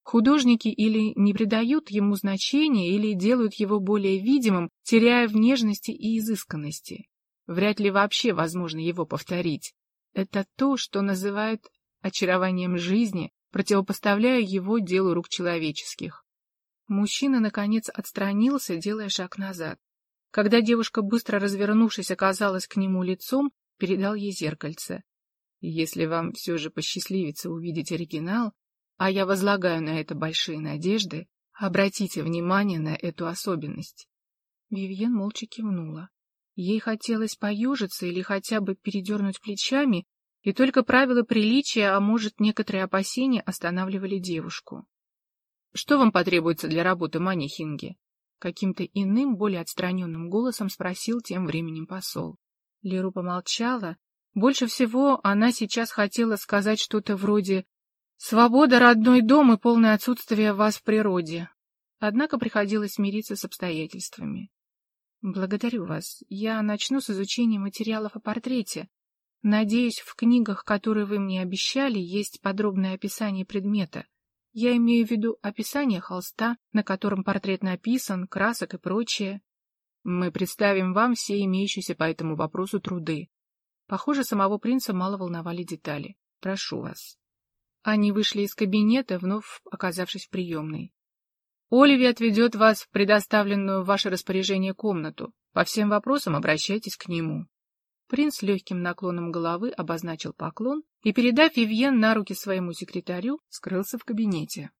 Художники или не придают ему значения, или делают его более видимым, теряя в нежности и изысканности. Вряд ли вообще возможно его повторить. Это то, что называют очарованием жизни, противопоставляя его делу рук человеческих. Мужчина, наконец, отстранился, делая шаг назад. Когда девушка, быстро развернувшись, оказалась к нему лицом, передал ей зеркальце. Если вам все же посчастливится увидеть оригинал, а я возлагаю на это большие надежды, обратите внимание на эту особенность. Вивьен молча кивнула. Ей хотелось поежиться или хотя бы передернуть плечами, и только правила приличия, а может, некоторые опасения останавливали девушку. «Что вам потребуется для работы, Мани Хинги?» Каким-то иным, более отстраненным голосом спросил тем временем посол. Леру помолчала. Больше всего она сейчас хотела сказать что-то вроде «Свобода, родной дом и полное отсутствие вас в природе». Однако приходилось смириться с обстоятельствами. «Благодарю вас. Я начну с изучения материалов о портрете. Надеюсь, в книгах, которые вы мне обещали, есть подробное описание предмета. Я имею в виду описание холста, на котором портрет написан, красок и прочее. Мы представим вам все имеющиеся по этому вопросу труды. Похоже, самого принца мало волновали детали. Прошу вас. Они вышли из кабинета, вновь оказавшись в приемной. Оливи отведет вас в предоставленную в ваше распоряжение комнату. По всем вопросам обращайтесь к нему. Принц легким наклоном головы обозначил поклон и, передав Вивьен на руки своему секретарю, скрылся в кабинете.